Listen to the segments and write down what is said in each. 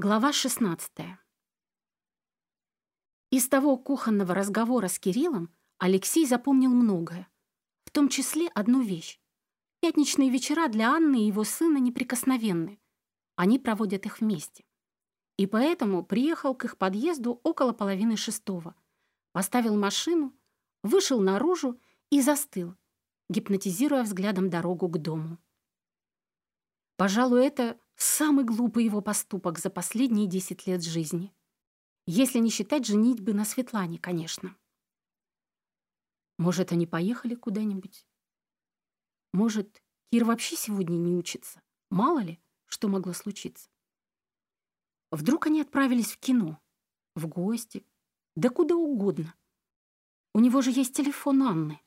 Глава 16. Из того кухонного разговора с Кириллом Алексей запомнил многое, в том числе одну вещь. Пятничные вечера для Анны и его сына неприкосновенны. Они проводят их вместе. И поэтому приехал к их подъезду около половины шестого, поставил машину, вышел наружу и застыл, гипнотизируя взглядом дорогу к дому. Пожалуй, это самый глупый его поступок за последние десять лет жизни. Если не считать женитьбы на Светлане, конечно. Может, они поехали куда-нибудь? Может, Кир вообще сегодня не учится? Мало ли, что могло случиться. Вдруг они отправились в кино, в гости, да куда угодно. У него же есть телефон Анны.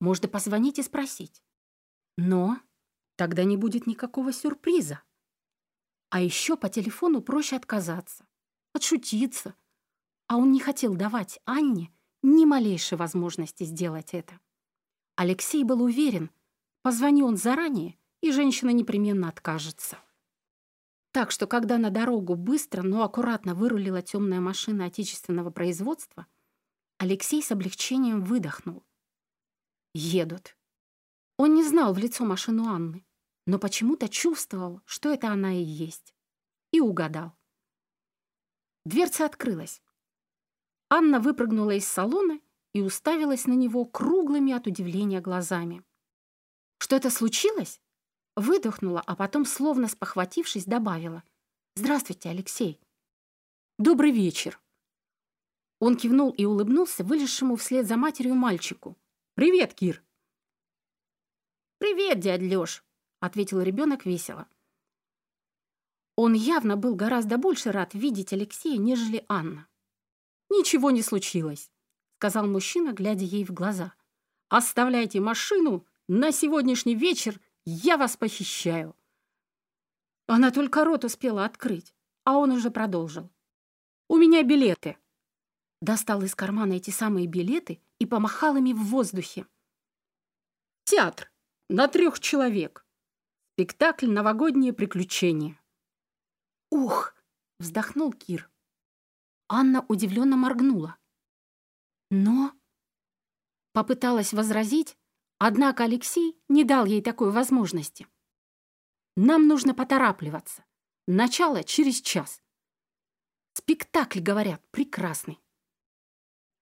Можно позвонить и спросить. Но Тогда не будет никакого сюрприза. А еще по телефону проще отказаться, отшутиться. А он не хотел давать Анне ни малейшей возможности сделать это. Алексей был уверен, позвони он заранее, и женщина непременно откажется. Так что, когда на дорогу быстро, но аккуратно вырулила темная машина отечественного производства, Алексей с облегчением выдохнул. Едут. Он не знал в лицо машину Анны но почему-то чувствовал, что это она и есть. И угадал. Дверца открылась. Анна выпрыгнула из салона и уставилась на него круглыми от удивления глазами. «Что это случилось?» Выдохнула, а потом, словно спохватившись, добавила. «Здравствуйте, Алексей». «Добрый вечер». Он кивнул и улыбнулся вылезшему вслед за матерью мальчику. «Привет, Кир». «Привет, дядь Лёш», ответил ребенок весело. Он явно был гораздо больше рад видеть Алексея, нежели Анна. «Ничего не случилось», — сказал мужчина, глядя ей в глаза. «Оставляйте машину, на сегодняшний вечер я вас похищаю». Она только рот успела открыть, а он уже продолжил. «У меня билеты». Достал из кармана эти самые билеты и помахал ими в воздухе. «Театр на трех человек. Спектакль «Новогодние приключения». «Ух!» — вздохнул Кир. Анна удивленно моргнула. «Но...» Попыталась возразить, однако Алексей не дал ей такой возможности. «Нам нужно поторапливаться. Начало через час. Спектакль, говорят, прекрасный».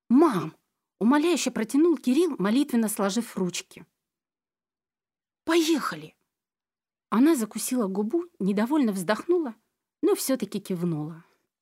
«Мам!» — умоляюще протянул Кирилл, молитвенно сложив ручки. «Поехали!» Она закусила губу, недовольно вздохнула, но все-таки кивнула.